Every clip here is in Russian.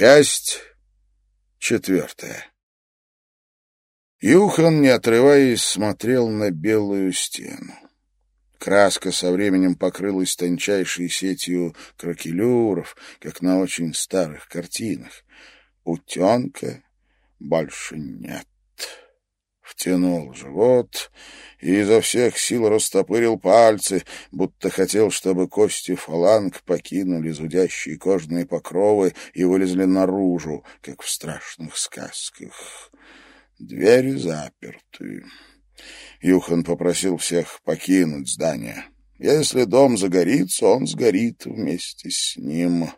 Часть четвертая. Юхан, не отрываясь, смотрел на белую стену. Краска со временем покрылась тончайшей сетью кракелюров, как на очень старых картинах. Утенка больше нет. Втянул живот и изо всех сил растопырил пальцы, будто хотел, чтобы кости фаланг покинули зудящие кожные покровы и вылезли наружу, как в страшных сказках. Двери заперты. Юхан попросил всех покинуть здание. Если дом загорится, он сгорит вместе с ним.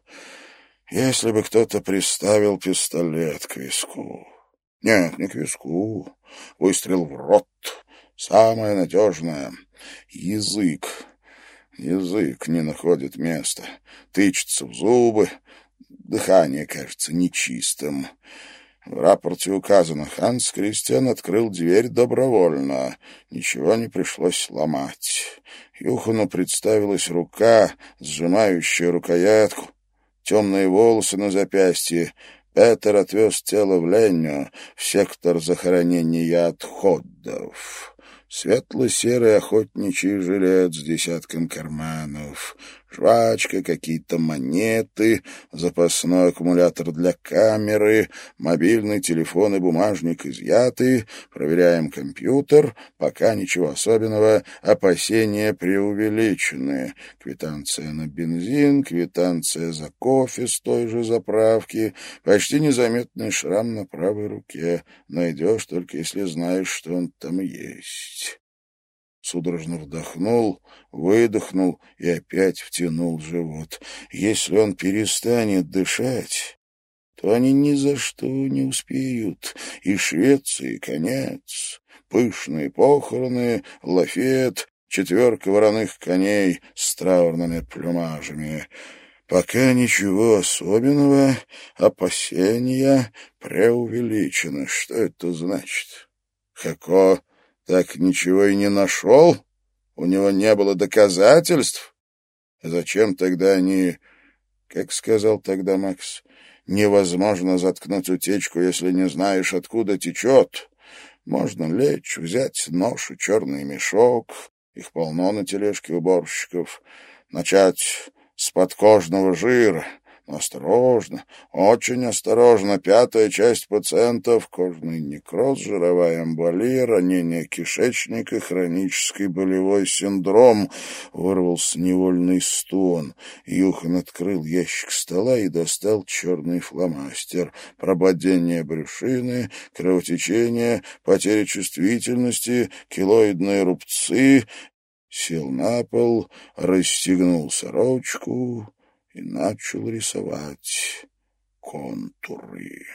Если бы кто-то приставил пистолет к виску. Нет, не к виску. Выстрел в рот. Самое надежное. Язык. Язык не находит места. Тычется в зубы. Дыхание кажется нечистым. В рапорте указано, Ханс Кристиан открыл дверь добровольно. Ничего не пришлось ломать. Юхану представилась рука, сжимающая рукоятку, темные волосы на запястье, Петер отвез тело в Ленню, в сектор захоронения отходов. Светло-серый охотничий жилет с десятком карманов, жвачка, какие-то монеты, запасной аккумулятор для камеры, мобильный телефон и бумажник изъяты, проверяем компьютер, пока ничего особенного, опасения преувеличены. Квитанция на бензин, квитанция за кофе с той же заправки, почти незаметный шрам на правой руке. Найдешь только если знаешь, что он там есть судорожно вдохнул, выдохнул и опять втянул живот. Если он перестанет дышать, то они ни за что не успеют. И Швеции конец. Пышные похороны, лафет, четверка вороных коней с траурными плюмажами. Пока ничего особенного, опасения преувеличены. Что это значит? Хако так ничего и не нашел? У него не было доказательств? Зачем тогда они... Как сказал тогда Макс, невозможно заткнуть утечку, если не знаешь, откуда течет. Можно лечь, взять нож и черный мешок, их полно на тележке уборщиков, начать с подкожного жира, Осторожно, очень осторожно. Пятая часть пациентов — кожный некроз, жировая эмболия, ранение кишечника, хронический болевой синдром. Вырвался невольный стон. Юхан открыл ящик стола и достал черный фломастер. Прободение брюшины, кровотечение, потеря чувствительности, килоидные рубцы. Сел на пол, расстегнул сорочку и начал рисовать контуры.